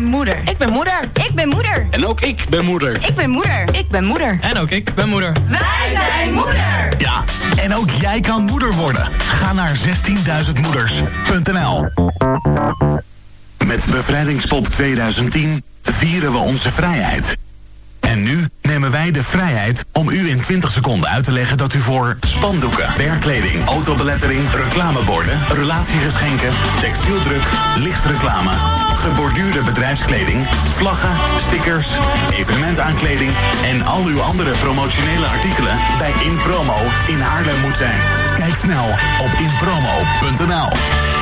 ben moeder. Ik ben moeder. Ik ben moeder. En ook ik ben moeder. Ik ben moeder. Ik ben moeder. En ook ik ben moeder. Wij zijn moeder. Ja, en ook jij kan moeder worden. Ga naar 16.000moeders.nl Met Bevrijdingspop 2010 vieren we onze vrijheid. En nu nemen wij de vrijheid om u in 20 seconden uit te leggen dat u voor spandoeken, werkkleding, autobelettering, reclameborden, relatiegeschenken, textieldruk, lichtreclame, geborduurde bedrijfskleding, vlaggen, stickers, evenementaankleding en al uw andere promotionele artikelen bij InPromo in Haarlem moet zijn. Kijk snel op inpromo.nl.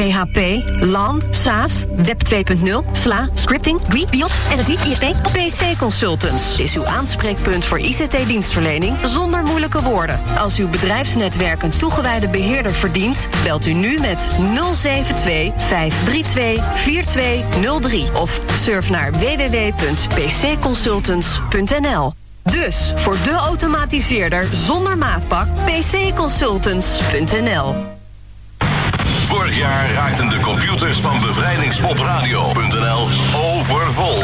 PHP, LAN, SaaS, Web 2.0, SLA, scripting, GUI, BIOS, RSI, ISP of PC Consultants is uw aanspreekpunt voor ICT-dienstverlening zonder moeilijke woorden. Als uw bedrijfsnetwerk een toegewijde beheerder verdient, belt u nu met 072 532 4203 of surf naar www.pcconsultants.nl. Dus voor de automatiseerder zonder maatpak pcconsultants.nl. Vorig jaar raakten de computers van bevrijdingspopradio.nl overvol.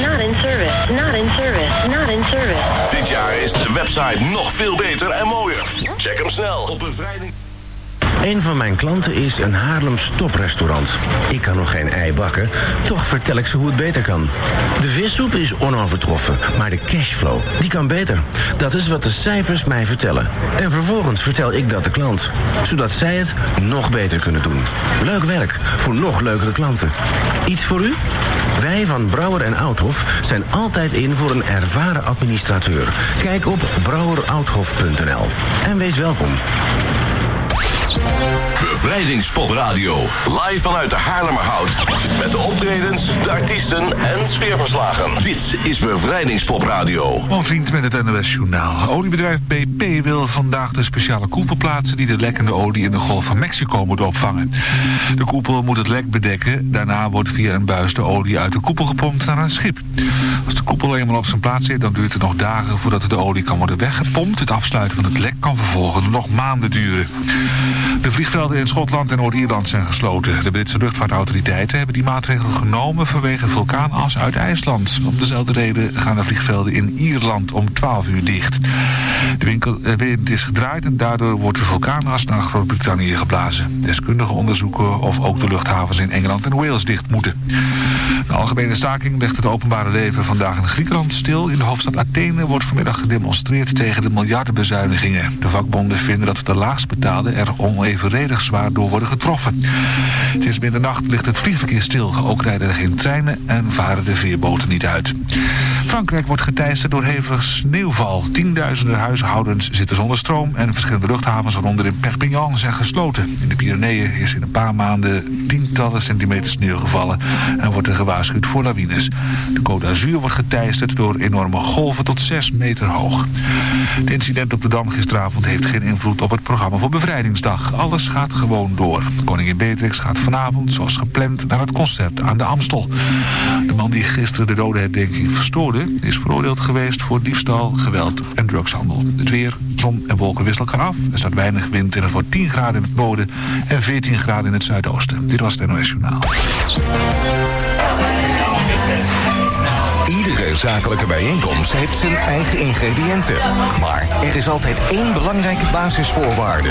Not in service, not in service, not in service. Dit jaar is de website nog veel beter en mooier. Check hem snel op bevrijding. Een van mijn klanten is een Haarlems toprestaurant. Ik kan nog geen ei bakken, toch vertel ik ze hoe het beter kan. De vissoep is onovertroffen, maar de cashflow, die kan beter. Dat is wat de cijfers mij vertellen. En vervolgens vertel ik dat de klant, zodat zij het nog beter kunnen doen. Leuk werk voor nog leukere klanten. Iets voor u? Wij van Brouwer en Outhof zijn altijd in voor een ervaren administrateur. Kijk op brouwerouthof.nl en wees welkom. Yeah. Bevrijdingspop Radio. Live vanuit de Haarlemmerhout. Met de optredens, de artiesten en sfeerverslagen. Dit is Bevrijdingspop Radio. Mijn vriend met het NOS Journaal. Oliebedrijf BP wil vandaag de speciale koepel plaatsen... die de lekkende olie in de Golf van Mexico moet opvangen. De koepel moet het lek bedekken. Daarna wordt via een buis de olie uit de koepel gepompt naar een schip. Als de koepel eenmaal op zijn plaats zit... dan duurt het nog dagen voordat de olie kan worden weggepompt. Het afsluiten van het lek kan vervolgens nog maanden duren. De vliegvelden in Schotland en Noord-Ierland zijn gesloten. De Britse luchtvaartautoriteiten hebben die maatregel genomen vanwege vulkaanas uit IJsland. Om dezelfde reden gaan de vliegvelden in Ierland om 12 uur dicht. De eh, wind is gedraaid en daardoor wordt de vulkaanas naar Groot-Brittannië geblazen. Deskundigen onderzoeken of ook de luchthavens in Engeland en Wales dicht moeten. De algemene staking legt het openbare leven vandaag in Griekenland stil. In de hoofdstad Athene wordt vanmiddag gedemonstreerd tegen de miljardenbezuinigingen. De vakbonden vinden dat de laagstbetaalden er onevenredig zwaar door worden getroffen. Sinds middernacht ligt het vliegverkeer stil. Ook rijden er geen treinen en varen de veerboten niet uit. Frankrijk wordt geteisterd door hevig sneeuwval. Tienduizenden huishoudens zitten zonder stroom... en verschillende luchthavens, waaronder in Perpignan, zijn gesloten. In de Pyreneeën is in een paar maanden tientallen centimeters sneeuw gevallen... en wordt er gewaarschuwd voor lawines. De Côte d'Azur wordt geteisterd door enorme golven tot 6 meter hoog. Het incident op de Dam gisteravond heeft geen invloed op het programma voor Bevrijdingsdag. Alles gaat gewoon door. Koningin Beatrix gaat vanavond, zoals gepland, naar het concert aan de Amstel. De man die gisteren de dodenherdenking verstoorde... is veroordeeld geweest voor diefstal, geweld en drugshandel. Het weer, zon en wolken wisselen elkaar af. Er staat weinig wind en het wordt 10 graden in het noorden... en 14 graden in het zuidoosten. Dit was het NOS Journaal. Iedere zakelijke bijeenkomst heeft zijn eigen ingrediënten. Maar er is altijd één belangrijke basisvoorwaarde.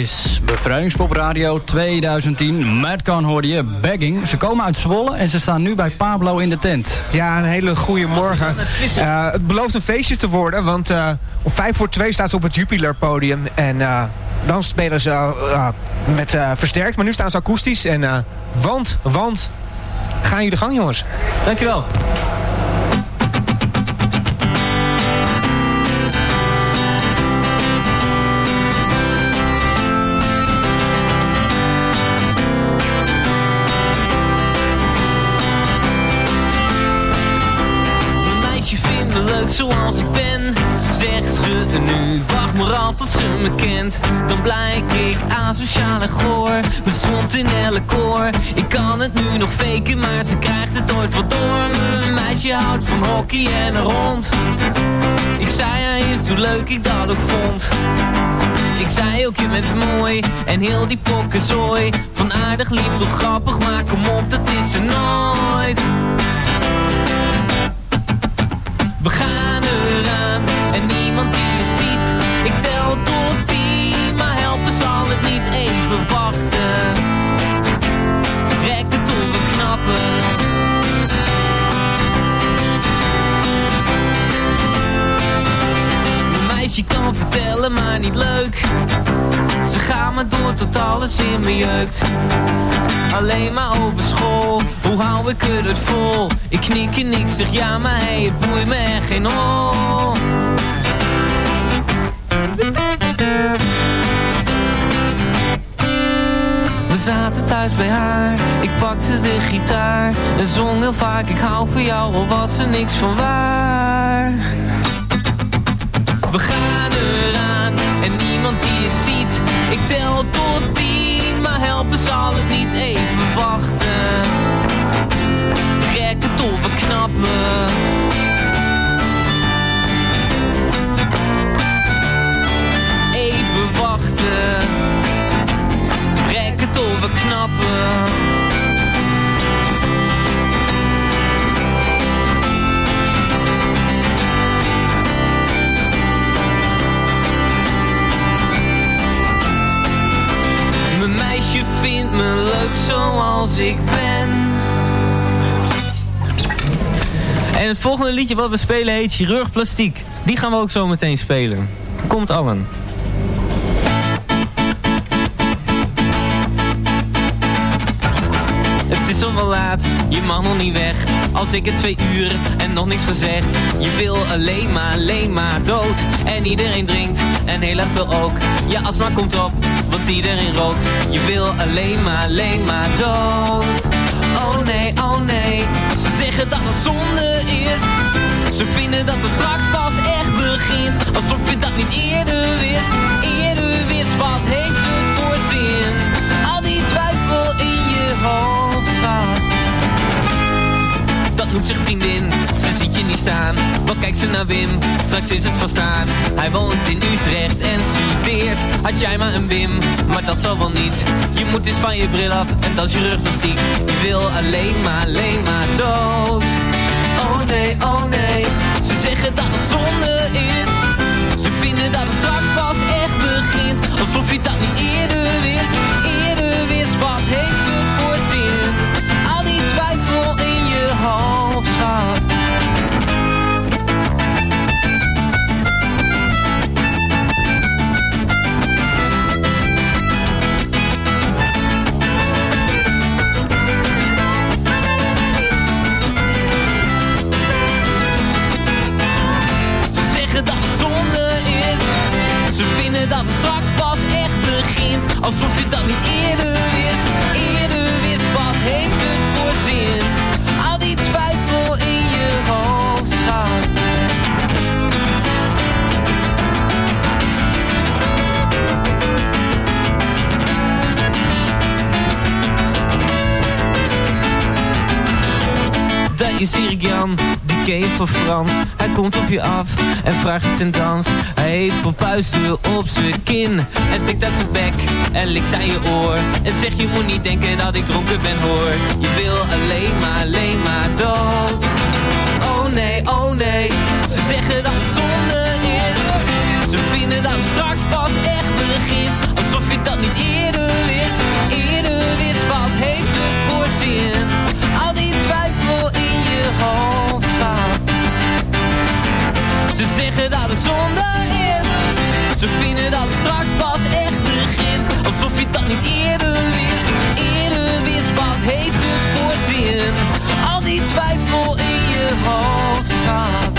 is Bevrijdingspop Radio 2010. Madcon hoorde je, Begging. Ze komen uit Zwolle en ze staan nu bij Pablo in de tent. Ja, een hele goede morgen. Eh, het belooft een feestje te worden, want eh, op om 5 voor 2 staat ze op het Jupiler podium. En eh, dan spelen ze ah, met versterkt, maar nu staan ze akoestisch. En want, want, gaan jullie gang jongens. Dankjewel. Tot ze me kent Dan blijk ik asociaal en goor. Bezond in elk koor. Ik kan het nu nog faken, maar ze krijgt het ooit wel door. Mijn meisje houdt van hockey en een hond Ik zei hij is hoe leuk ik dat ook vond. Ik zei ook je bent mooi en heel die pokkenzooi Van aardig lief tot grappig, maar kom op dat is er nooit. We gaan het niet even wachten Rek het tot we knappen. Mijn meisje kan vertellen, maar niet leuk. Ze gaan maar door tot alles in me jeukt. Alleen maar over school, hoe hou ik het vol? Ik knik en ik zeg ja, maar hey, het boeit me echt geen hol zaten thuis bij haar, ik pakte de gitaar En zong heel vaak, ik hou van jou, al was er niks van waar. We gaan eraan en niemand die het ziet. Ik tel tot tien, maar helpen zal het niet even wachten. Rek het tot we knappen. Even wachten knappen Mijn meisje vindt me leuk zoals ik ben. En het volgende liedje wat we spelen heet Chirurg Plastiek. Die gaan we ook zo meteen spelen. Komt allen. Je mag nog niet weg Als ik het twee uur en nog niks gezegd. Je wil alleen maar, alleen maar dood. En iedereen drinkt en heel erg veel ook. Ja, astma komt op, want iedereen rookt. Je wil alleen maar, alleen maar dood. Oh nee, oh nee. Ze zeggen dat het zonde is. Ze vinden dat het straks pas echt begint. Alsof je dat niet eerder wist. Eerder wist, wat heeft het voor zin? Al die twijfel in je hoofd, noemt zich vriendin, ze ziet je niet staan. Wat kijkt ze naar Wim, straks is het van staan Hij woont in Utrecht en studeert. Had jij maar een Wim, maar dat zal wel niet. Je moet eens van je bril af en dat is je rugplastiek Je wil alleen maar, alleen maar dood. Oh nee, oh nee. Ze zeggen dat het zonde is. Ze vinden dat het straks pas echt begint. Alsof je dat niet eerder wist Eerder wist, wat heeft Alsof je dat niet eerder wist Eerder wist, wat heeft het voor zin? Al die twijfel in je hoofd, schat Dat is Erik Jan, van Frans. Hij komt op je af en vraagt ten dans. Hij heeft voor puisten op zijn kin. En stikt uit zijn bek en likt aan je oor. En zegt je moet niet denken dat ik dronken ben hoor. Je wil alleen maar, alleen maar dood Oh nee, oh nee. Ze zeggen dat het zonde is. Ze vinden dat het straks pas zeggen dat het zonde is Ze vinden dat het straks pas echt dat niet eerder wist, eerder wist wat heeft het voor zin? Al die twijfel in je hoofd, schat.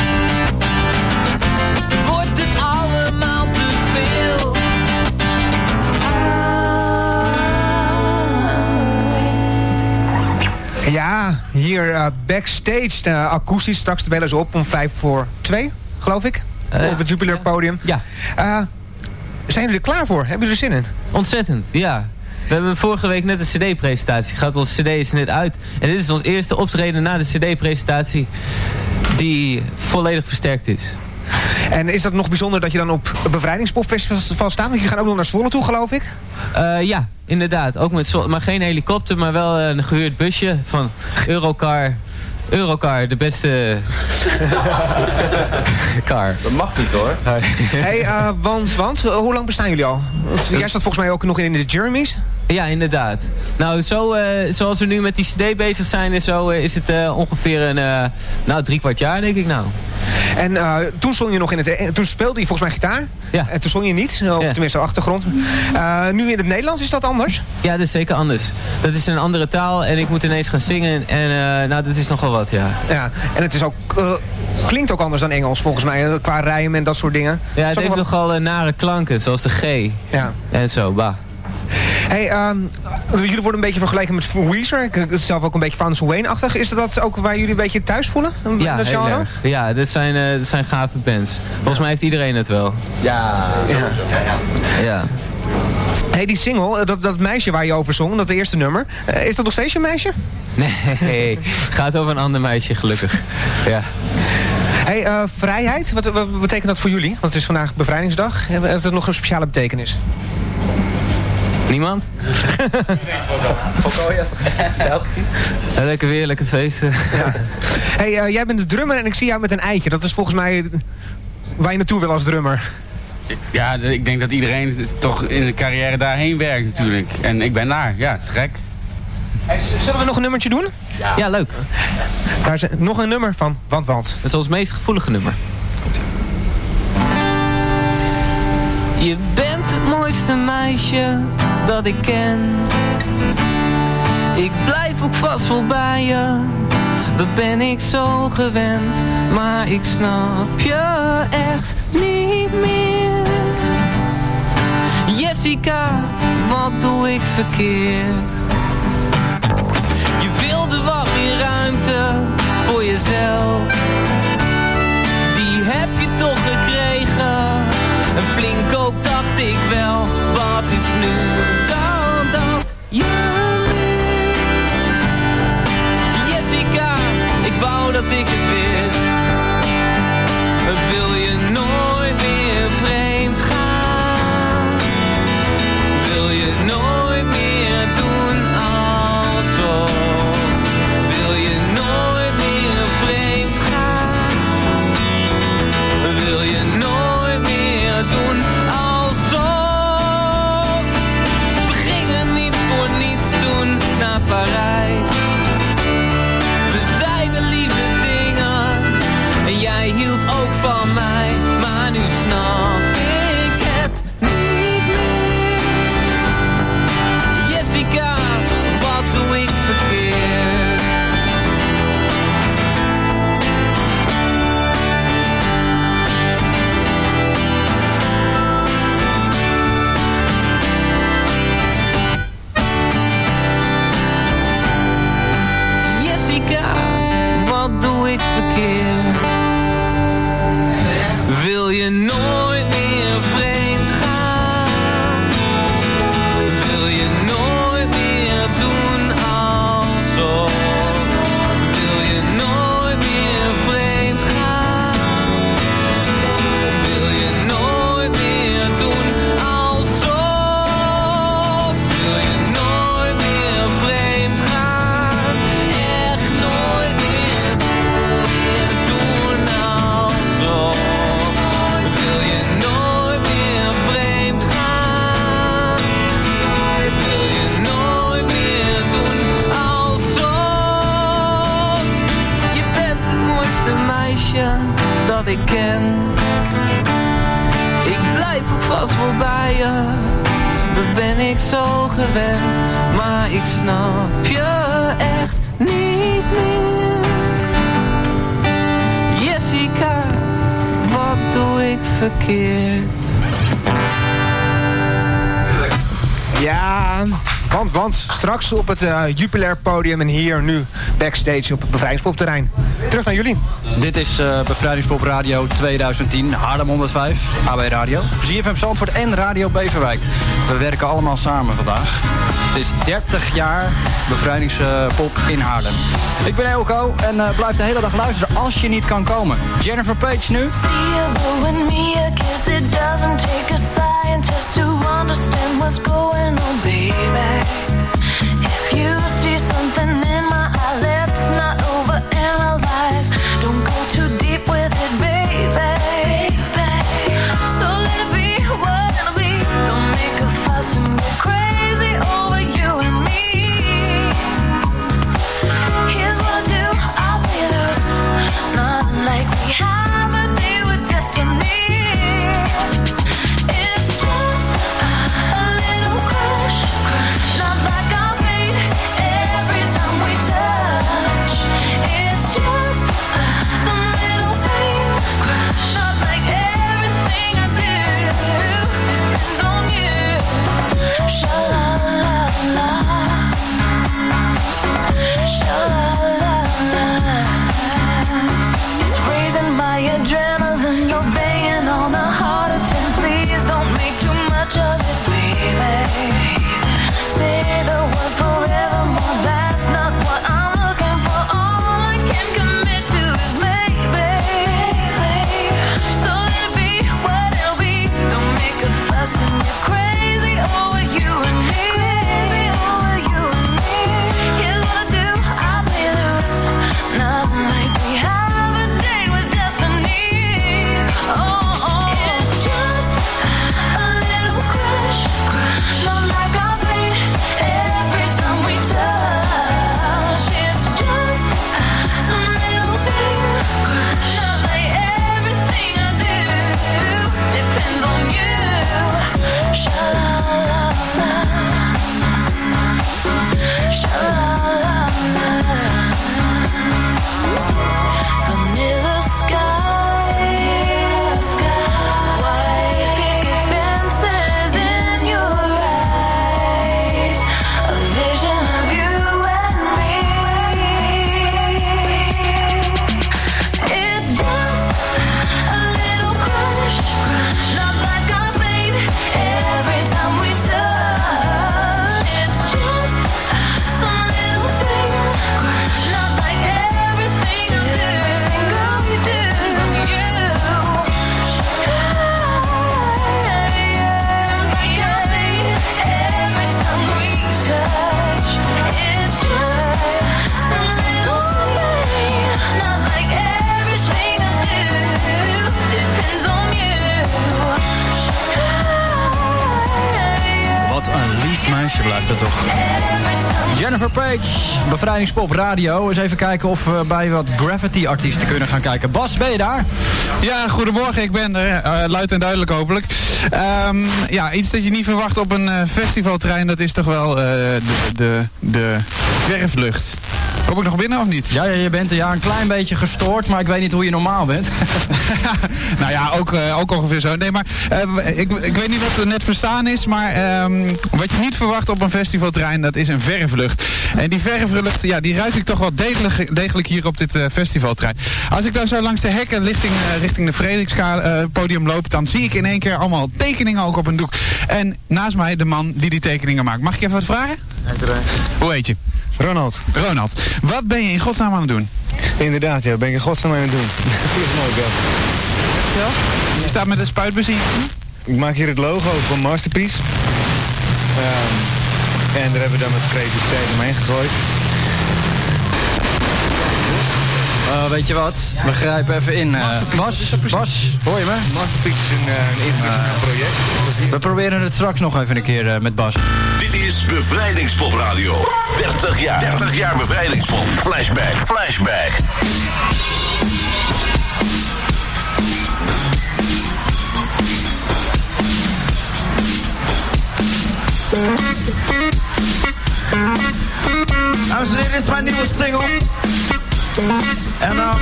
Wordt het allemaal te veel? Ja, hier eh, backstage, uh, akoestisch. Straks spelen ze op om vijf voor twee, geloof ik. op het Jupiler podium. Ja. Eh, zijn jullie er klaar voor? Hebben jullie er zin in? Ontzettend, ja. We hebben vorige week net een cd-presentatie gehad. Onze cd is net uit. En dit is ons eerste optreden na de cd-presentatie die volledig versterkt is. En is dat nog bijzonder dat je dan op bevrijdingspopfestival staat? Want je gaat ook nog naar Zwolle toe, geloof ik? Uh, ja, inderdaad. Ook met Zwolle, maar geen helikopter, maar wel een gehuurd busje van Eurocar. Eurocar, de beste car. Dat mag niet hoor. hey, uh, want, want hoe lang bestaan jullie al? Want jij staat volgens mij ook nog in de Jeremy's. Ja, inderdaad. Nou, zo, uh, zoals we nu met die cd bezig zijn en zo, uh, is het uh, ongeveer een, nou, drie kwart jaar, denk ik nou. En toen zong je nog in het, toen speelde je volgens mij gitaar. Ja. En toen zong je niet, of ja. tenminste achtergrond. nu in het Nederlands, is dat anders? Ja, dat is zeker anders. Dat is een andere taal en ik moet ineens gaan zingen en nou, dat is nogal wat, ja. Ja, en het is ook, klinkt ook anders dan Engels volgens mij, qua rijm en dat soort dingen. Ja, het heeft wat... nogal nare klanken, zoals de G. Ja. En zo, bah. Hey, um, jullie worden een beetje vergeleken met Weezer. Ik het zelf ook een beetje Frans Wayne-achtig. Is dat ook waar jullie een beetje thuis voelen? Ja, dat heel erg. Ja, dit zijn, uh, dit zijn gave bands. Volgens mij heeft iedereen het wel. Ja. Ja. ja. Hey, die single, dat, dat meisje waar je over zong, dat eerste nummer. Uh, is dat nog steeds je meisje? Nee, gaat over een ander meisje, gelukkig. Ja. Hey, uh, vrijheid, wat, wat, betekent dat voor jullie? Want het is vandaag bevrijdingsdag. Heeft het nog een speciale betekenis? Niemand? Lekker weer, lekker feesten. Ja. Hey, uh, jij bent de drummer en ik zie jou met een eitje. Dat is volgens mij waar je naartoe wil als drummer. Ja, ik denk dat iedereen toch in de carrière daarheen werkt natuurlijk. En ik ben daar, ja, het is gek. Hey, zullen we nog een nummertje doen? Ja, ja leuk. Daar is nog een nummer van Want Want. Dat is ons meest gevoelige nummer. Je bent het mooiste meisje dat ik ken. Ik blijf ook vast wel bij je, dat ben ik zo gewend. Maar ik snap je echt niet meer. Jessica, wat doe ik verkeerd? Die heb je toch gekregen. En flink ook dacht ik wel, wat is nu dan dat? Je straks op het eh, Jupiler podium en hier nu backstage op het bevrijdingspopterrein. Terug naar jullie. Dit is eh, Bevrijdingspop Radio 2010, Haarlem 105, AB Radio, ZFM Zandvoort en Radio Beverwijk. We werken allemaal samen vandaag. Het is 30 jaar Bevrijdingspop in Haarlem. Ik ben Elko en eh, blijf de hele dag luisteren als je niet kan komen. Jennifer Page nu. What's going on, baby. nothing Bevrijdingspop Radio. Eens even kijken of we bij wat Gravity-artiesten kunnen gaan kijken. Bas, ben je daar? Ja, goedemorgen. Ik ben er. eh, luid en duidelijk hopelijk. Ehm, ja, iets dat je niet verwacht op een eh, festivalterrein, dat is toch wel eh, de, de, de werflucht. Kom ik nog binnen of niet? Ja, ja, je bent ja, een klein beetje gestoord, maar ik weet niet hoe je normaal bent. nou ja, ook, eh, ook ongeveer zo. Nee, maar eh, ik, ik weet niet wat er net verstaan is, maar ehm, wat je niet verwacht op een festivalterrein, dat is een verflucht. En die verflucht, ja, die ruik ik toch wel degelijk, degelijk hier op dit eh, festivalterrein. Als ik dan zo langs de hekken richting, richting de Vredelikspodium loop, dan zie ik in één keer allemaal tekeningen ook op een doek. En naast mij de man die die tekeningen maakt. Mag ik even wat vragen? Hoe heet je? Ronald. Ronald. Wat ben je in godsnaam aan het doen? Inderdaad, ja. Ben ik in godsnaam aan het doen. Mooi wel. Je staat met een spuitbus in. Ik maak hier het logo van Masterpiece. Ehm, en daar hebben we dan wat creativiteit omheen gegooid. Nou, weet je wat? We grijpen even in. Eh, Bas, Bas, hoor je me? Is eh, een, eh, project. We proberen het straks nog even een keer met Bas. Dit is Bevrijdingspop Radio. 30 jaar. 30 jaar Bevrijdingspop. Flashback. Flashback. Amsterdam is mijn nieuwe single. En dan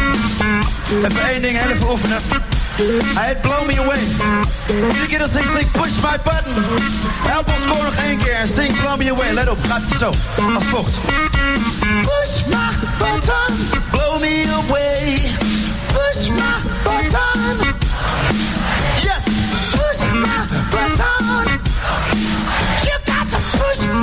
even één ding, heel even oefenen. heet blow me away. Iedere keer als ik zing, push my button. Help ons score nog één keer en zing blow me away. Let op, gaat het zo, als volgt. Push my button, blow me away. Push my button. Yes, push my button. You got to push my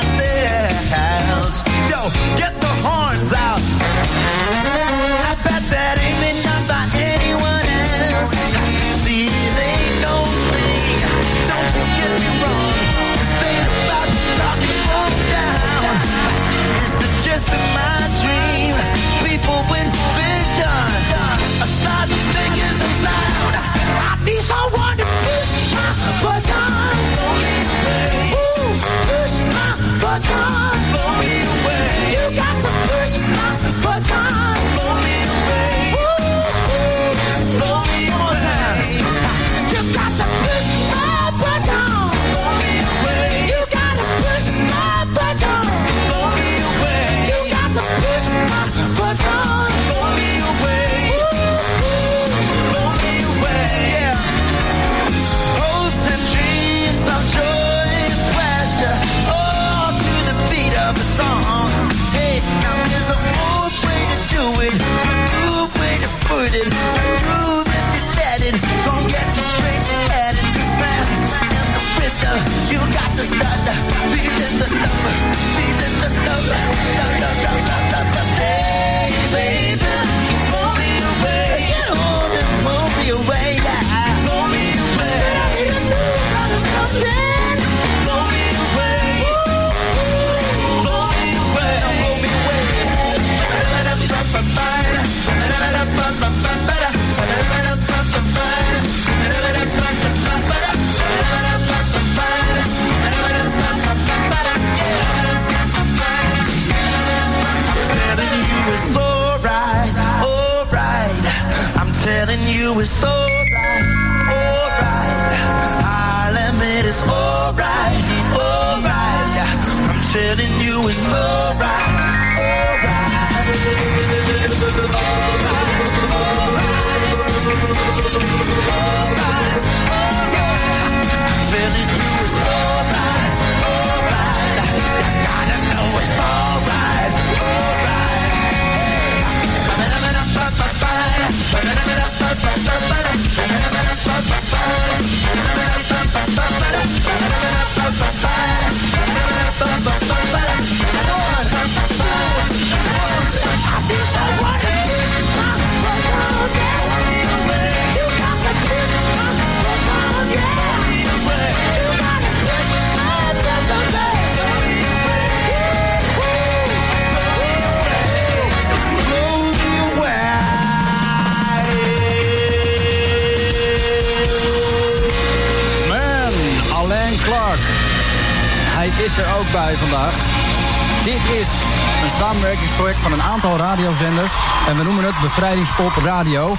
Bevrijdingspop Radio.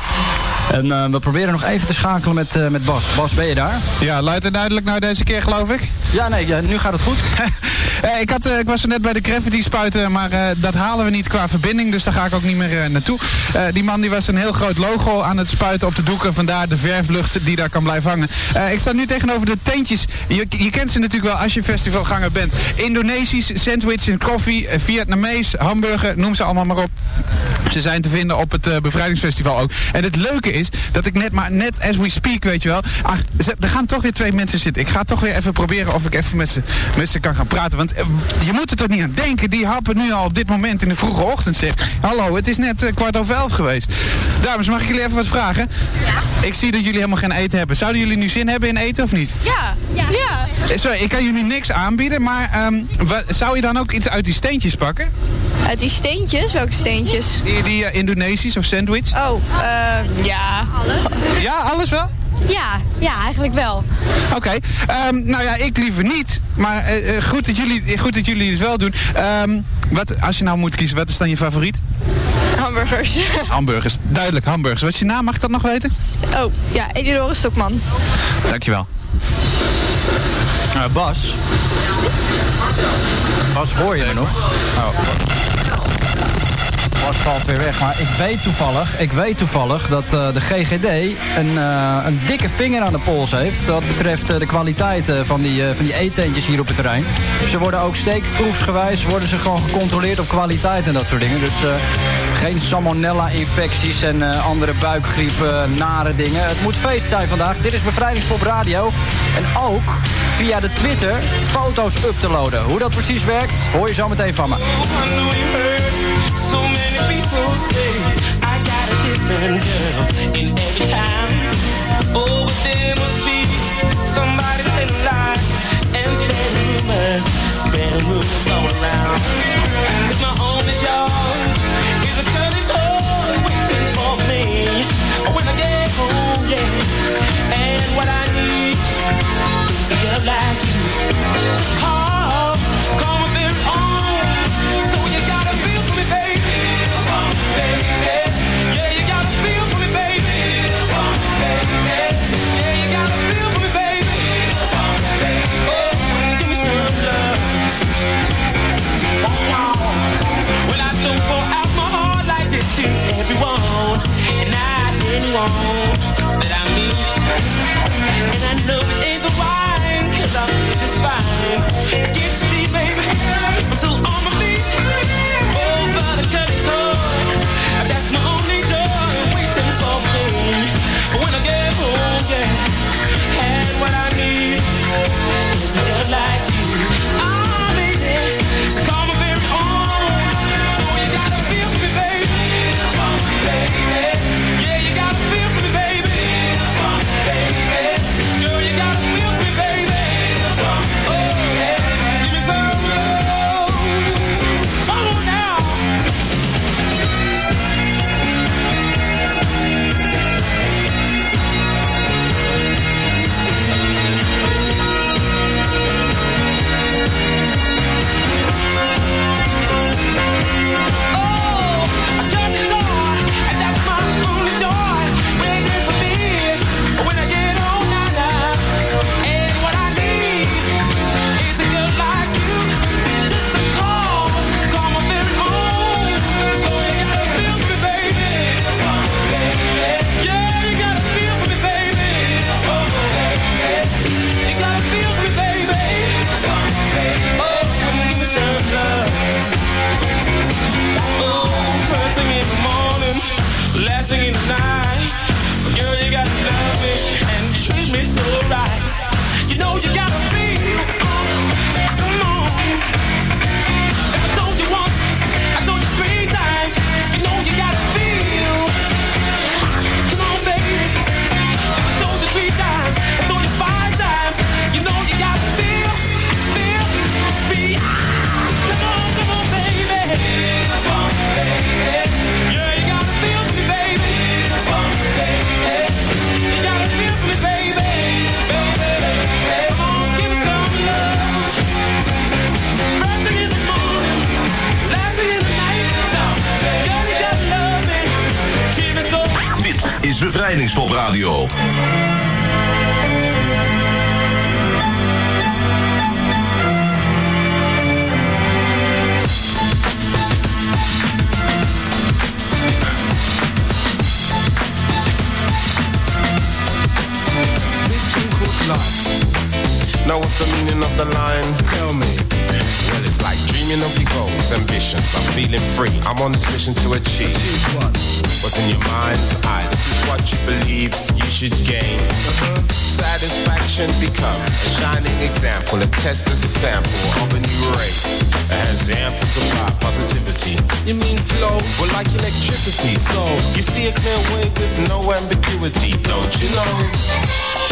En eh, we proberen nog even te schakelen met, eh, met Bas. Bas, ben je daar? Ja, luidt het duidelijk nou deze keer, geloof ik? Ja, nee, ja, nu gaat het goed. Eh, ik, had, eh, ik was er net bij de Gravity spuiten, maar eh, dat halen we niet qua verbinding. Dus daar ga ik ook niet meer naartoe. Die man die was een heel groot logo aan het spuiten op de doeken. Vandaar de verflucht die daar kan blijven hangen. Ik sta nu tegenover de tentjes. Je, je kent ze natuurlijk wel als je festivalganger bent. Indonesisch, sandwich en koffie, Vietnamees, hamburger, noem ze allemaal maar op. Ze zijn te vinden op het bevrijdingsfestival ook. En het leuke is dat ik net maar, net as we speak, weet je wel. Ach, er gaan toch weer twee mensen zitten. Ik ga toch weer even proberen of ik even met ze, met ze kan gaan praten. Want eh, je moet er toch niet aan denken. Die happen nu al op dit moment in de vroege ochtend zeg. Hallo, het is net eh, kwart over elf geweest. Dames, mag ik jullie even wat vragen? Ja. Ik zie dat jullie helemaal geen eten hebben. Zouden jullie nu zin hebben in eten of niet? Ja. Ja. ja. Eh, Sorry, ik kan jullie niks aanbieden, maar ehm, wa- zou je dan ook iets uit die steentjes pakken? Uit die steentjes? Welke steentjes? Die, die Indonesisch of sandwich? Oh, eh, ja. Alles? Ja, alles wel? Ja, ja, eigenlijk wel. Oké, ehm, nou ja, ik liever niet. Maar eh, eh, goed, dat jullie, goed dat jullie het wel doen. Ehm, wat, als je nou moet kiezen, wat is dan je favoriet? Hamburgers. Hamburgers, duidelijk hamburgers. Wat is je naam, mag ik dat nog weten? Oh, ja, Elinore Stokman. Dankjewel. Eh, Bas. Bas, hoor je me nog? Oh. Bas valt weer weg, maar ik weet toevallig, ik weet toevallig dat eh, de GGD een, eh, een dikke vinger aan de pols heeft. Wat betreft eh, de kwaliteit van die, van die eetentjes hier op het terrein. Ze worden ook steekproefsgewijs worden ze gewoon gecontroleerd op kwaliteit en dat soort dingen. Dus geen salmonella-infecties en andere buikgriep, eh, nare dingen. Het moet feest zijn vandaag. Dit is Bevrijdingspop Radio. En ook via de Twitter foto's up te loaden. Hoe dat precies werkt, hoor je zo meteen van me. People say I got a different girl in every town. Oh, but there must be somebody telling lies and spreading rumors, spreading rumors all around. Anyone that I meet. And I know it ain't the wine, cause I feel just fine. I can't see, don't you know?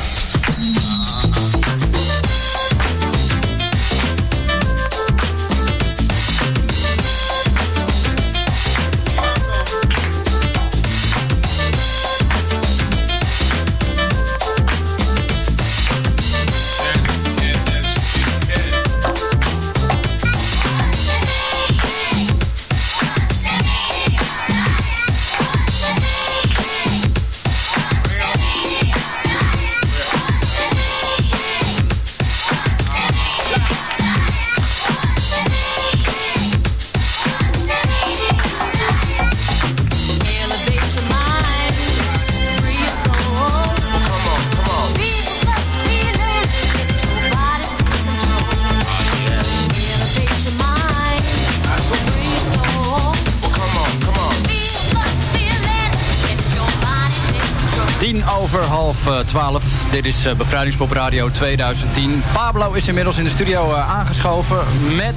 12. Dit is eh, Bevrijdingspop Radio 2010. Pablo is inmiddels in de studio eh, aangeschoven met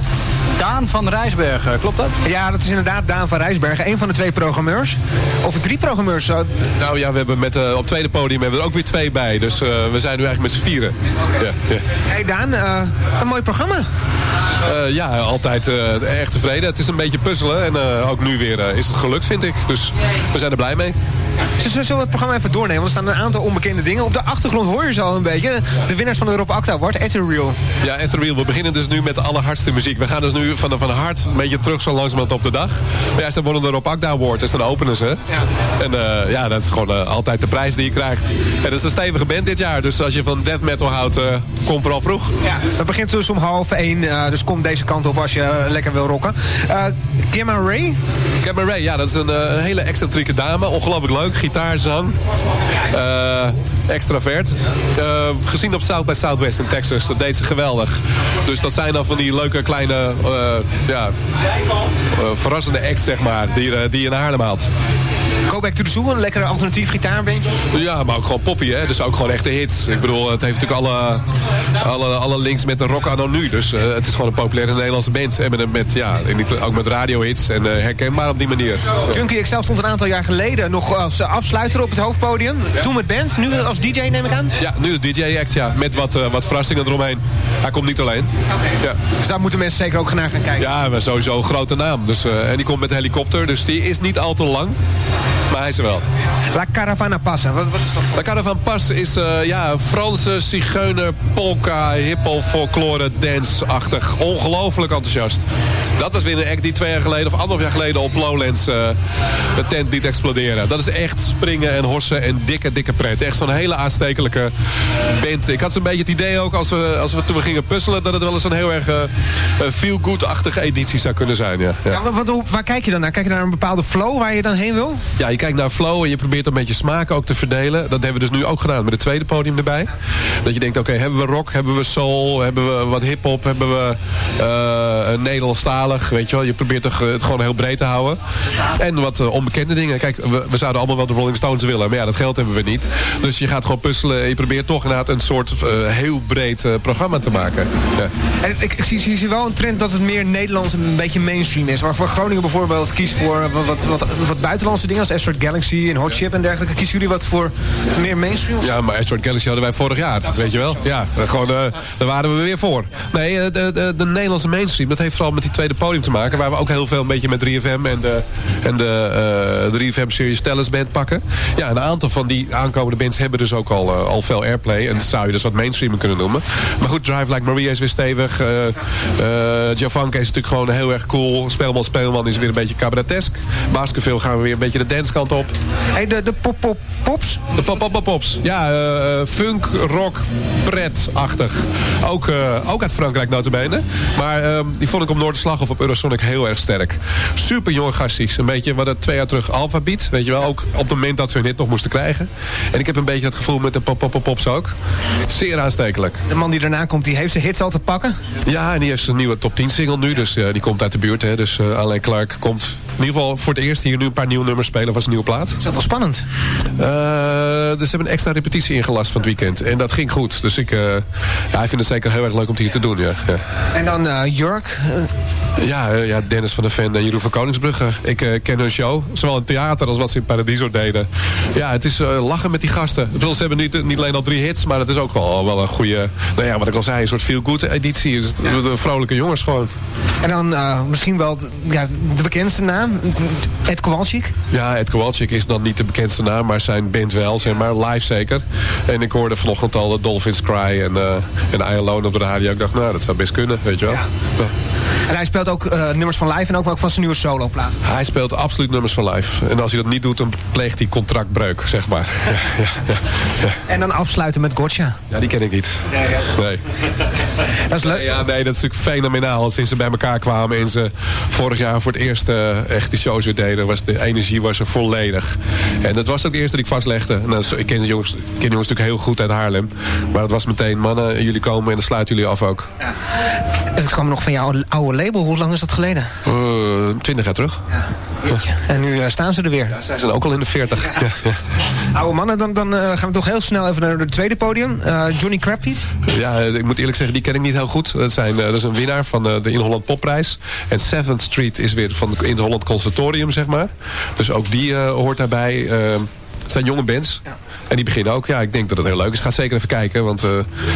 Daan van Rijsbergen. Klopt dat? Ja, dat is inderdaad Daan van Rijsbergen. Een van de twee programmeurs. Of drie programmeurs. Nou ja, we hebben met, eh, op het tweede podium hebben we er ook weer twee bij. Dus we zijn nu eigenlijk met z'n vieren. Ja, ja. Hey Daan, een mooi programma. ja, altijd erg tevreden. Het is een beetje puzzelen. En ook nu weer is het gelukt, vind ik. Dus we zijn er blij mee. We zullen het programma even doornemen. Want er staan een aantal onbekende dingen. Op de achtergrond hoor je ze al een beetje. De winnaars van de Europa Acta Award, Ethereal. Ja, Etherwheel. We beginnen dus nu met de allerhardste muziek. We gaan dus nu van, van hard een beetje terug zo langzamerhand op de dag. Maar ja, ze wonnen de Rob Akda Award, dus dan openen ze. En eh, ja, dat is gewoon eh, altijd de prijs die je krijgt. En dat is een stevige band dit jaar. Dus als je van death metal houdt, eh, kom vooral vroeg. Ja, het begint dus om half één. dus kom deze kant op als je lekker wil rocken. Gemma Ray. Gemma Ray, ja, dat is een hele excentrieke dame. Ongelooflijk leuk. Gitaar, zang. Eh, extravert. Eh, gezien op South by Southwest in Texas. Dat deed ze geweldig. Dus dat zijn dan van die leuke kleine, eh, ja, verrassende acts, zeg maar, die, die je naar Haarlem haalt. Go Back to the Zoo, een lekker alternatief gitaarbeentje. Ja, maar ook gewoon poppy, hè. Dus ook gewoon echte hits. Ik bedoel, het heeft natuurlijk alle, alle, alle links met de rock anno nu. Dus het is gewoon een populaire Nederlandse band. En met, met, ja, ook met radiohits en eh, herkenbaar op die manier. Junkie XL stond een aantal jaar geleden nog als eh, afsluiter op het hoofdpodium. Toen met bands, nu als DJ neem ik aan. Ja, nu de DJ-act, ja. Met wat, eh, wat verrassingen eromheen. Hij komt niet alleen. Ja. Dus daar moeten mensen zeker ook naar gaan kijken. Ja, maar sowieso een grote naam. Dus, eh, en die komt met de helikopter, dus die is niet al te lang. Maar hij is er wel. La Caravana Passa, wat, wat is dat? La Caravan Pas is eh, ja, Franse, zigeuner, polka, hiphop, folklore, dance-achtig. Ongelooflijk enthousiast. Dat was weer een act die twee jaar geleden of anderhalf jaar geleden op Lowlands de tent liet exploderen. Dat is echt springen en horsen en dikke, dikke pret. Echt zo'n hele aanstekelijke band. Ik had zo'n beetje het idee ook als we, als we toen we gingen puzzelen... dat het wel eens een heel erg eh, eh, feel-good-achtige editie zou kunnen zijn. Ja. Ja. Wat, waar kijk je dan naar? Kijk je naar een bepaalde flow waar je dan heen wil? Ja, je kijkt naar flow en je probeert een beetje smaak ook te verdelen. Dat hebben we dus nu ook gedaan met het tweede podium erbij. Dat je denkt, oké, hebben we rock, hebben we soul, hebben we wat hip-hop, hebben we eh Nederlandstalig, weet je wel. Je probeert het gewoon heel breed te houden. En wat onbekende dingen. Kijk, we, we zouden allemaal wel Rolling Stones willen, maar ja, dat geld hebben we niet. Dus je gaat gewoon puzzelen en je probeert toch inderdaad een soort eh, heel breed eh, programma te maken. Ja. En ik, ik zie, zie, zie wel een trend dat het meer Nederlands en een beetje mainstream is. Waarvoor Groningen bijvoorbeeld kiest voor wat, wat, wat, wat buitenlandse dingen als Astrid Galaxy en Hot Chip en dergelijke. Kiezen jullie wat voor meer mainstream? Ja, maar Astrid Galaxy hadden wij vorig jaar, weet je wel? Ja, eh, gewoon, eh, daar waren we weer voor. Nee, eh, de, de, de Nederlandse mainstream, dat heeft vooral met die tweede podium te maken. Waar we ook heel veel een beetje met 3FM en de, en de eh 3FM Series Tellers Band pakken. Ja, een aantal van die aankomende bands hebben dus ook al, eh, al veel airplay. En dat zou je dus wat mainstream kunnen noemen. Maar goed, Drive Like Maria is weer stevig. eh eh Javanka is natuurlijk gewoon heel erg cool. Speelman Speelman is weer een beetje cabaretesk. Baskerville gaan we weer een beetje de danskant op. Hey, de, de pop, pop, pops? De pop, pop, pop, pops. Ja, eh, eh, funk, rock, pret-achtig. Ook, eh, ook uit Frankrijk notabene. Maar ehm, die vond ik op Noorderslag of op Eurosonic heel erg sterk. Super jonge gasties. Een beetje wat het twee jaar terug Alpha biedt. Weet je wel, ook op het moment dat ze hun hit nog moesten krijgen. En ik heb een beetje dat gevoel met de pop, pop, pop, pops ook. Zeer aanstekelijk. De man die daarna komt, die heeft zijn hits al te pakken. Ja, en die heeft zijn nieuwe top 10 single nu. Dus eh, die komt uit de buurt. Hè. Dus eh Alain Clark komt ieder geval voor het eerst hier nu een paar nieuwe nummers spelen. was een nieuwe plaat. Is dat wel spannend? Eh, dus ze hebben een extra repetitie ingelast van het weekend. En dat ging goed. Dus ik, eh ja, ik vind het zeker heel erg leuk om het hier te doen. Ja, ja. En dan eh Jurk. Ja, ja, Dennis van der Ven en Jeroen van Koningsbrugge. Ik ken hun show, zowel in theater als wat ze in Paradiso deden. Ja, het is eh, lachen met die gasten. Ik bedoel, ze hebben niet, niet alleen al drie hits, maar het is ook wel, wel een goede... Nou ja, wat ik al zei, een soort feel-good editie. Dus het, de vrolijke jongens gewoon. en dan eh, misschien wel de, ja, de bekendste naam, Ed Kowalczyk. Ja, Ed Kowalczyk is dan niet de bekendste naam, maar zijn band wel, zeg maar, live zeker. En ik hoorde vanochtend al de Dolphins Cry en, eh en I Alone op de radio. Ik dacht, nou, dat zou best kunnen, weet je wel. Ja. En hij speelt ook eh, nummers van live en ook wel van zijn nieuwe soloplaat. Hij speelt absoluut nummers van live. En als hij dat niet doet, dan pleegt hij contractbreuk, zeg maar. Ja. En dan afsluiten met Gotcha. Ja, die ken ik niet. Nee. Dat is leuk. Ja, nee, dat is natuurlijk fenomenaal. Sinds ze bij elkaar kwamen en ze vorig jaar voor het eerst eh, echt die shows weer deden, was de energie was er volledig. En dat was ook de eerste die ik vastlegde. En dat is- ik ken de jongens, ik ken de jongens natuurlijk heel goed uit Haarlem. Maar het was meteen, mannen, jullie komen en dan sluiten jullie af ook. Het kwam nog van jouw oude label. Hoe lang is dat geleden? Eh, Twintig jaar terug. En nu eh, staan ze er weer. Ja, zij zijn ook al in de 40. Ja. Ja, Oude mannen, dan, dan eh, gaan we toch heel snel even naar het tweede podium. Eh, Johnny Crabfeet. Ja, eh, ik moet eerlijk zeggen, die ken ik niet heel goed. Dat, zijn, eh, dat is een winnaar van eh, de In Holland Popprijs. En Seventh Street is weer van het In Holland Conservatorium, zeg maar. Dus ook die eh, hoort daarbij. Eh, het zijn jonge bands. En die beginnen ook. Ja, ik denk dat het heel leuk is. Ga zeker even kijken, want eh,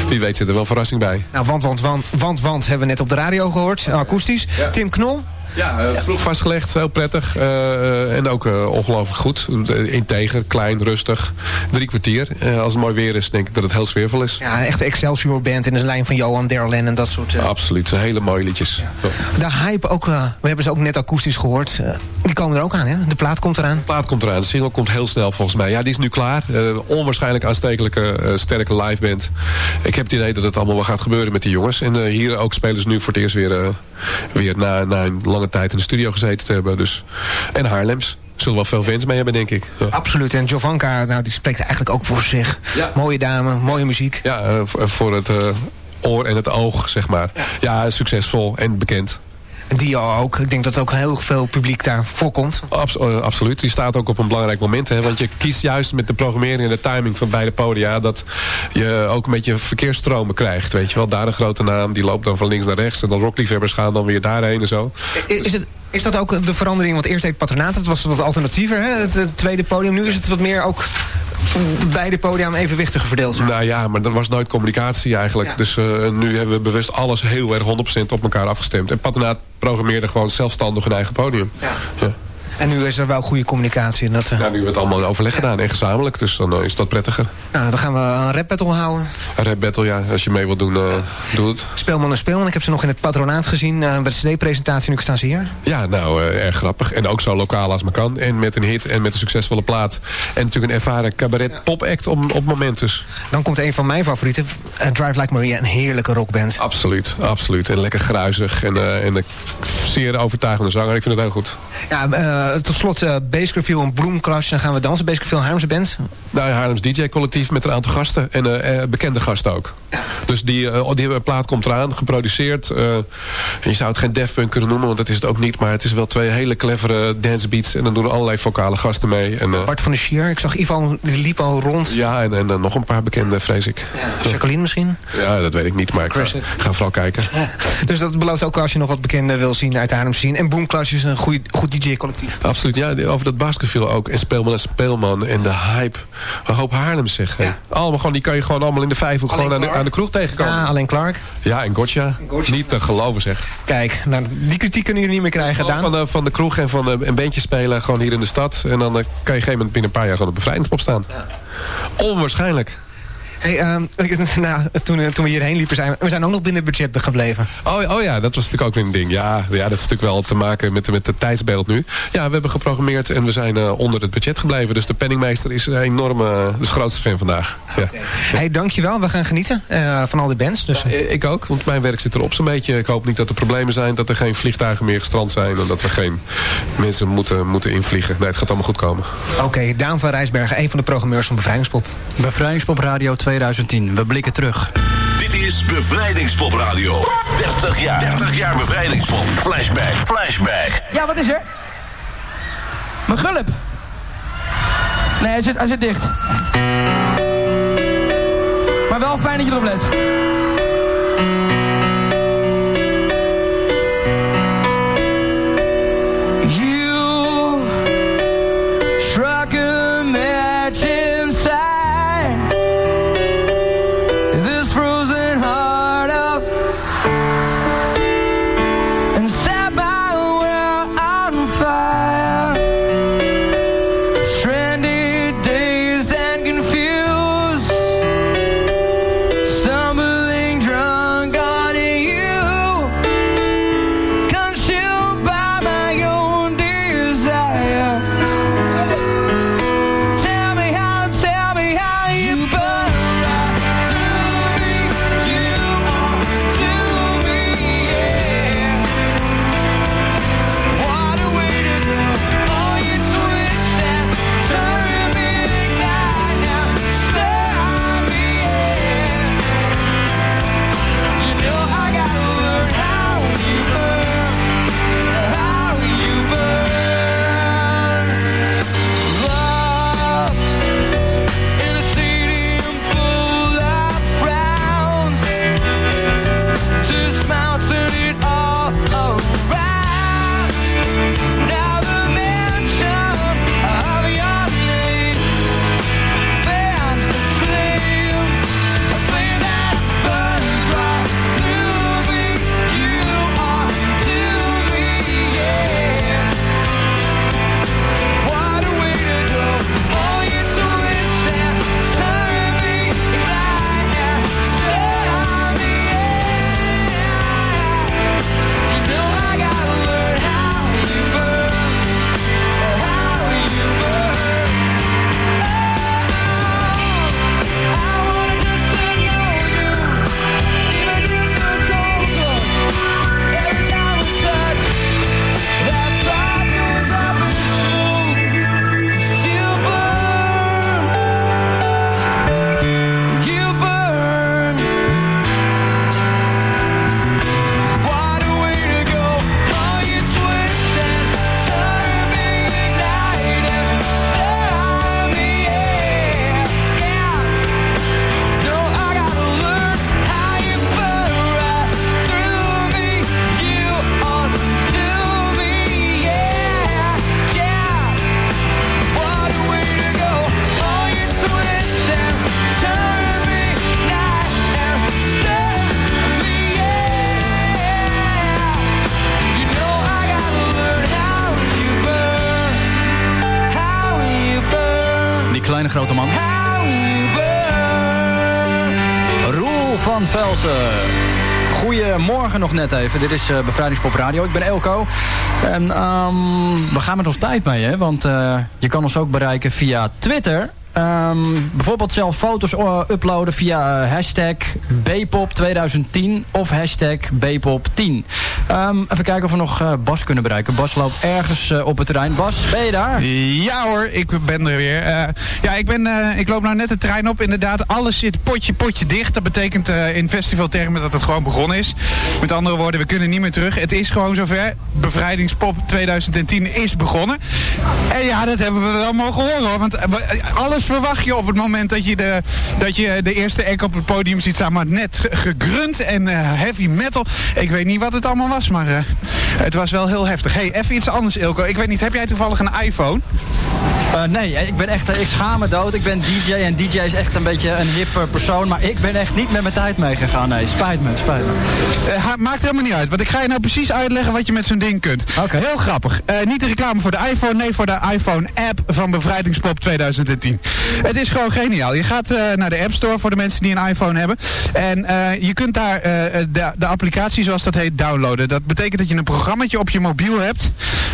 wie weet zit er wel verrassing bij. Nou, want, want, want, want, want hebben we net op de radio gehoord. eh, akoestisch. Tim Knol. Ja, eh, vroeg vastgelegd, heel prettig. eh, eh, en ook eh, ongelooflijk goed. Integer, klein, rustig. Drie kwartier. Als het mooi weer is, denk ik dat het heel sfeervol is. Ja, een echte Excelsior band in de lijn van Johan Derlen en dat soort... Absoluut, hele mooie liedjes. Ja. De hype ook, we hebben ze ook net akoestisch gehoord. eh, die komen er ook aan, hè? De plaat komt eraan. De plaat komt eraan. De single komt heel snel volgens mij. Ja, die is nu klaar. Onwaarschijnlijk aanstekelijke, sterke live band. Ik heb het idee dat het allemaal wel gaat gebeuren met die jongens. En hier ook spelen ze nu voor het eerst weer, weer na, na een lange tijd in de studio gezeten te hebben. Dus. En Haarlems. Zullen wel veel fans mee hebben, denk ik. Ja. Absoluut. En Jovanka, nou, die spreekt eigenlijk ook voor zich. Mooie dame, mooie muziek. Ja, eh, voor- voor het eh, oor en het oog, zeg maar. Ja, succesvol en bekend. Dio ook. Ik denk dat ook heel veel publiek daar voorkomt. Abs- eh, absoluut. Die staat ook op een belangrijk moment. Hè? Want je kiest juist met de programmering en de timing van beide podia... dat je ook een beetje verkeersstromen krijgt. Weet je wel, daar een grote naam, die loopt dan van links naar rechts... en dan rockliefhebbers gaan dan weer daarheen en zo. Is, is het, is dat ook de verandering? Want eerst deed Patronaat, het was wat alternatiever, hè? Het, tweede podium. Nu is het wat meer ook beide podia evenwichtiger verdeeld zijn. Nou ja, maar dat was nooit communicatie eigenlijk. Dus eh, nu hebben we bewust alles heel erg 100% op elkaar afgestemd. En Patronaat programmeerde gewoon zelfstandig een eigen podium. Ja. En nu is er wel goede communicatie. En dat, eh, Ja, nu hebben we het allemaal in overleg gedaan en gezamenlijk. Dus dan eh, is dat prettiger. nou, dan gaan we een rap battle houden. Een rap battle, ja. Als je mee wilt doen, eh, doe het. Speelman en Speelman. Ik heb ze nog in het patronaat gezien bij de CD-presentatie. Nu staan ze hier. Ja, nou, erg grappig. En ook zo lokaal als maar kan. En met een hit en met een succesvolle plaat. En natuurlijk een ervaren cabaret pop-act op, op moment dus. Dan komt een van mijn favorieten. Drive Like Maria. Een heerlijke rockband. Absoluut, absoluut. En lekker gruizig. En, en een zeer overtuigende zanger. Ik vind het heel goed. Ja, tot slot uh, Baskerville en Bloemclash. Dan gaan we dansen. Baskerville Haarlemse band. Nou, Haarlems DJ-collectief met een aantal gasten. En eh, eh, bekende gasten ook. Dus die, eh, die hebben- plaat komt eraan, geproduceerd. eh, je zou het geen Def Punk kunnen noemen, want dat is het ook niet. Maar het is wel twee hele clevere dancebeats. En dan doen allerlei vocale gasten mee. En, eh, Bart van der Schier. Ik zag Ivan, die liep al rond. ja, en, en dan nog een paar bekende, vrees ik. Jacqueline misschien. Ja, dat weet ik niet, maar ik ga, ga vooral kijken. Dus dat belooft ook als je nog wat bekende wil zien uit Haarlem zien. En Boomclash is een goed, goed DJ-collectief. Absoluut, ja, over dat basketball ook. En Speelman en Speelman en de hype. Een hoop Haarlem zeg. hè. Allemaal gewoon, die kan je gewoon allemaal in de vijfhoek gewoon aan de, aan de kroeg tegenkomen. Ja, alleen Clark. Ja, en Gotcha. Niet te geloven zeg. Kijk, nou, die kritiek kunnen jullie niet meer krijgen, Daan. van, de, van de kroeg en van de, een bandje spelen gewoon hier in de stad. En dan eh, kan je op een gegeven moment binnen een paar jaar gewoon op bevrijdingspop staan. Onwaarschijnlijk. Hey, ehm, nou, toen, eh, toen we hierheen liepen, zijn we, we zijn ook nog binnen het budget gebleven. Oh, oh ja, dat was natuurlijk ook weer een ding. Ja, ja, dat is natuurlijk wel te maken met, met het tijdsbeeld nu. Ja, we hebben geprogrammeerd en we zijn eh, onder het budget gebleven. Dus de penningmeester is een enorme, de grootste fan vandaag. Ja. Hey, dankjewel. We gaan genieten eh, van al die bands. Dus, Ik ook, want mijn werk zit erop zo'n beetje. Ik hoop niet dat er problemen zijn, dat er geen vliegtuigen meer gestrand zijn... en dat we geen mensen moeten, moeten invliegen. Nee, het gaat allemaal goed komen. Oké, Daan van Rijsbergen, een van de programmeurs van Bevrijdingspop. Bevrijdingspop Radio 2010. We blikken terug. Dit is Bevrijdingspop Radio. 30 jaar. 30 jaar Bevrijdingspop. Flashback. Flashback. Ja, wat is er? Mijn gulp. Nee, hij zit, hij zit dicht. Maar wel fijn dat je erop let. Net even. Dit is eh, Bevrijdingspop Radio. Ik ben Elko. En ehm, we gaan met ons tijd mee, hè? Want eh, je kan ons ook bereiken via Twitter. Ehm, bijvoorbeeld zelf foto's eh, uploaden via eh, hashtag Bpop2010 of hashtag Bpop10. Ehm, even kijken of we nog eh, Bas kunnen bereiken. Bas loopt ergens op het terrein. Bas, ben je daar? Ja hoor, ik ben er weer. Ja, ik, ben, ik loop nou net de trein op. Inderdaad, alles zit potje, potje dicht. Dat betekent eh, in festivaltermen dat het gewoon begonnen is. Met andere woorden, we kunnen niet meer terug. Het is gewoon zover. Bevrijdingspop 2010 is begonnen. En ja, dat hebben we wel mogen horen hoor. Want alles verwacht je op het moment dat je de, dat je de eerste act op het podium ziet staan. Maar net ge- gegrunt en eh, heavy metal. Ik weet niet wat het allemaal was, maar eh, het was wel heel heftig. hey, even iets anders Ilko. Ik weet niet, heb jij toevallig een iPhone? Eh, nee, ik ben echt, ik schaam me dood. Ik ben DJ en DJ is echt een beetje een hip eh, persoon. Maar ik ben echt niet met mijn tijd meegegaan. Nee, spijt me, spijt me. Eh, maakt helemaal niet uit, want ik ga je nou precies uitleggen wat je met zo'n ding kunt. Heel grappig. Eh, niet de reclame voor de iPhone, nee voor de iPhone-app van Bevrijdingspop 2010. Het is gewoon geniaal. Je gaat eh, naar de App Store voor de mensen die een iPhone hebben. En eh, je kunt daar eh, de, de applicatie, zoals dat heet, downloaden. Dat betekent dat je een programmaatje op je mobiel hebt...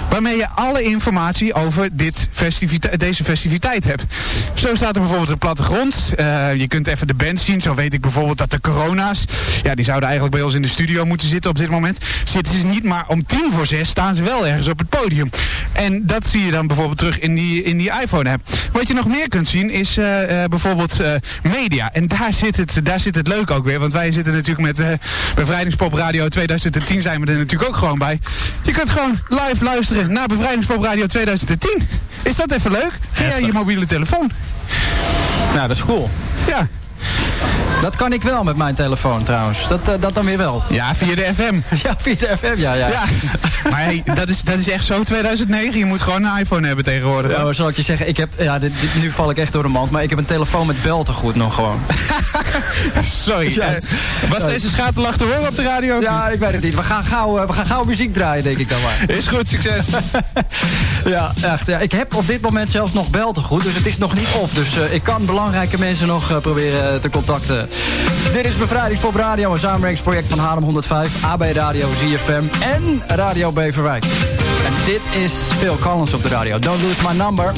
waarmee je alle informatie over dit festivite- deze festiviteit hebt. Zo staat er bijvoorbeeld een plattegrond. Eh, je kunt even de band zien. Zo weet ik bijvoorbeeld dat de corona's... ja, die zouden eigenlijk bij ons in de studio moeten zitten op dit moment. Zitten ze niet, maar om tien voor zes staan ze wel ergens op het podium. En dat zie je dan bijvoorbeeld terug in die, in die iPhone-app. Wat je nog meer kunt zien is eh, eh, bijvoorbeeld eh, media. En daar zit, het, daar zit het leuk ook weer. Want wij zitten natuurlijk met eh Bevrijdingspop Radio 2010 zijn we er natuurlijk ook gewoon bij. Je kunt gewoon live luisteren naar Bevrijdingspop Radio 2010. Is dat even leuk? Via je mobiele telefoon. Nou, dat is cool. Ja. Dat kan ik wel met mijn telefoon trouwens. Dat, eh, dat dan weer wel. Ja, via de FM. Ja, via de FM, ja. ja. Ja. Maar hey, dat, is, dat is echt zo 2009. Je moet gewoon een iPhone hebben tegenwoordig. Ja, maar zal ik je zeggen, ik heb, ja, dit, dit- nu val ik echt door de mand, maar ik heb een telefoon met beltegoed nog gewoon. Sorry. Ja. eh, was deze schaterlach te horen op de radio? Ja, ik weet het niet. We gaan gauw, eh, we gaan gauw muziek draaien, denk ik dan maar. Is goed, succes. ja, echt. Ja. Ik heb op dit moment zelfs nog beltegoed, dus het is nog niet op. Dus ik kan belangrijke mensen nog proberen te Dit is Bevrijdingspop Radio, een samenwerkingsproject van Haarlem 105, AB Radio, ZFM en Radio Beverwijk. En dit is Phil Collins op de radio. Don't lose my number.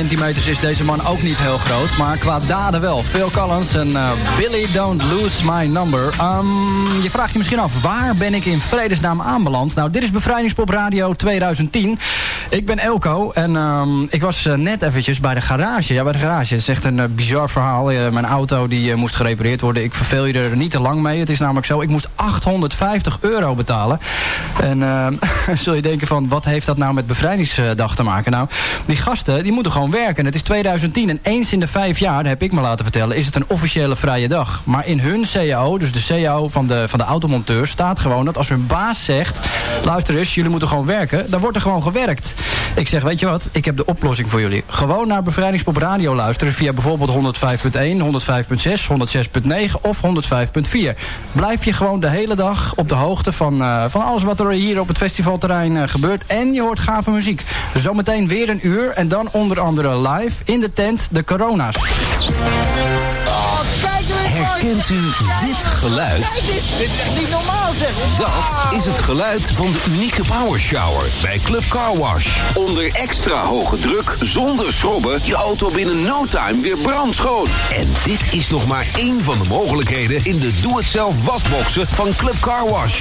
Centimeters is deze man ook niet heel groot. Maar qua daden wel. Phil Collins en eh, Billy Don't Lose My Number. Ehm, je vraagt je misschien af, waar ben ik in vredesnaam aanbeland? Nou, dit is Bevrijdingspop Radio 2010. Ik ben Elko en ehm, ik was eh, net eventjes bij de garage. Ja, bij de garage. Het is echt een eh, bizar verhaal. Eh, mijn auto die moest gerepareerd worden. Ik verveel je er niet te lang mee. Het is namelijk zo, ik moest 850 euro betalen. En ehm, zul je denken van, wat heeft dat nou met bevrijdingsdag te maken? Nou, die gasten, die moeten gewoon werken. Het is 2010 en eens in de vijf jaar, heb ik me laten vertellen... is het een officiële vrije dag. Maar in hun CAO, dus de CAO van de, van de automonteur... staat gewoon dat als hun baas zegt... luister eens, jullie moeten gewoon werken... dan wordt er gewoon gewerkt. Ik zeg, weet je wat, ik heb de oplossing voor jullie. Gewoon naar Bevrijdingspop Radio luisteren... via bijvoorbeeld 105.1, 105.6, 106.9 of 105.4. Blijf je gewoon de hele dag op de hoogte van, eh, van alles wat er hier op het festivalterrein eh, gebeurt. En je hoort gave muziek. Zometeen weer een uur en dan onder andere live in de tent de Corona's. Herkent u dit geluid? Dit is echt niet normaal Dat is het geluid van de unieke Power Shower bij Club Car Wash. Onder extra hoge druk, zonder schrobben, je auto binnen no time weer brandschoon. En dit is nog maar één van de mogelijkheden in de doe-het-zelf wasboxen van Club Car Wash.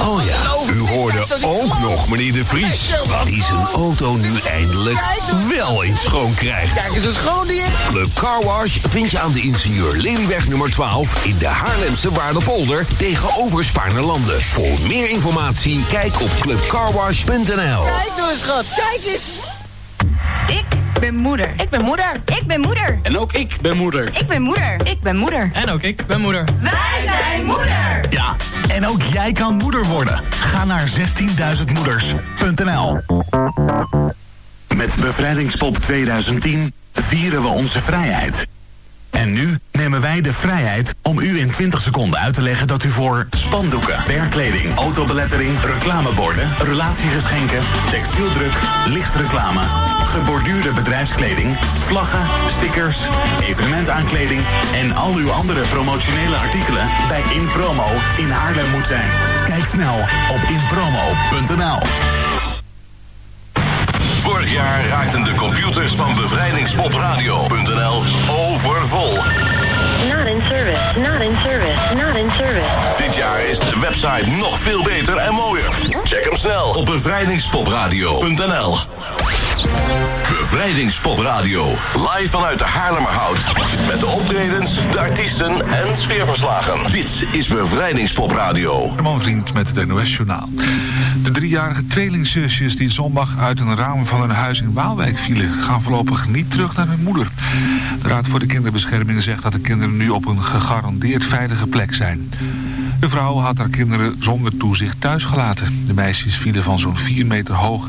Oh ja, u hoorde ook nog meneer De Vries. Die zijn auto nu eindelijk wel eens schoon krijgt. Kijk eens, het schoon die is. Club Car Wash vind je aan de ingenieur Lelyweg nummer 12 in de Haarlemse Waardepolder tegenover Voor meer informatie kijk op clubcarwash.nl. Kijk nou eens, schat. Kijk eens. Ik ben moeder. Ik ben moeder. Ik ben moeder. En ook ik ben moeder. Ik ben moeder. Ik ben moeder. En ook ik ben moeder. Wij zijn moeder. Ja, en ook jij kan moeder worden. Ga naar 16.000moeders.nl Met Bevrijdingspop 2010 vieren we onze vrijheid. En nu nemen wij de vrijheid om u in 20 seconden uit te leggen dat u voor spandoeken, werkkleding, autobelettering, reclameborden, relatiegeschenken, textieldruk, lichtreclame, geborduurde bedrijfskleding, vlaggen, stickers, evenementaankleding en al uw andere promotionele artikelen bij InPromo in Haarlem moet zijn. Kijk snel op inpromo.nl. Vorig jaar raakten de computers van bevrijdingspopradio.nl overvol. Not in service, not in service, not in service. Dit jaar is de website nog veel beter en mooier. Check hem snel op bevrijdingspopradio.nl. Bevrijdingspop Radio. Live vanuit de Haarlemmerhout. Met de optredens, de artiesten en sfeerverslagen. Dit is Bevrijdingspop Radio. Herman Vriend met het NOS-journaal. De driejarige tweelingzusjes die zondag uit een raam van hun huis in Waalwijk vielen... gaan voorlopig niet terug naar hun moeder. De Raad voor de Kinderbescherming zegt dat de kinderen nu op een gegarandeerd veilige plek zijn. De vrouw had haar kinderen zonder toezicht thuisgelaten. De meisjes vielen van zo'n 4 meter hoog